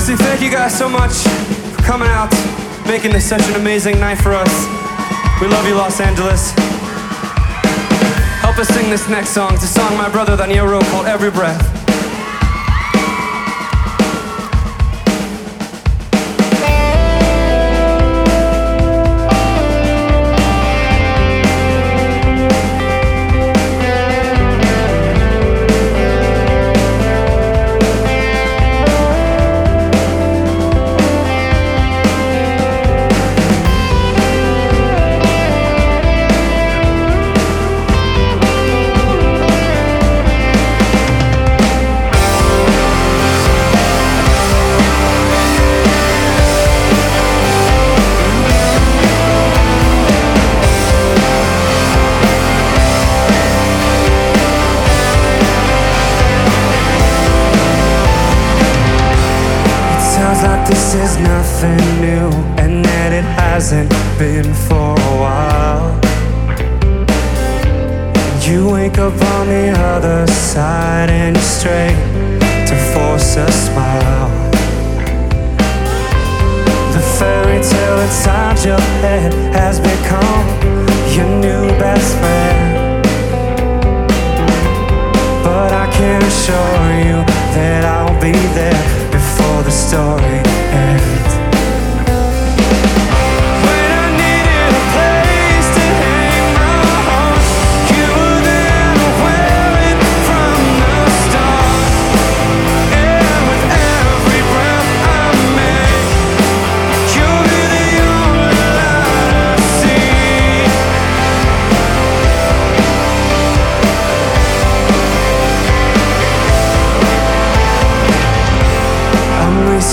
seriously, thank you guys so much for coming out, making this such an amazing night for us. We love you, Los Angeles. Help us sing this next song. It's a song my brother Daniel wrote called Every Breath. Nothing new, and that it hasn't been for a while. You wake up on the other side and you're straight to force a smile. The fairy tale inside your head has become your new best friend.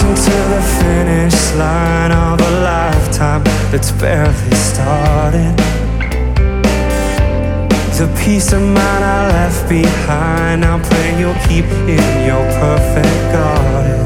Racing to the finish line of a lifetime that's barely started. The peace of mind I left behind, I'm praying you'll keep in your perfect garden.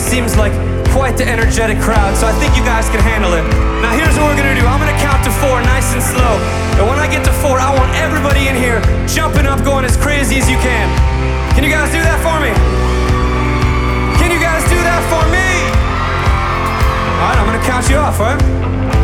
Seems like quite the energetic crowd, so I think you guys can handle it. Now, here's what we're gonna do I'm gonna count to four nice and slow. And when I get to four, I want everybody in here jumping up, going as crazy as you can. Can you guys do that for me? Can you guys do that for me? Alright, I'm gonna count you off, alright?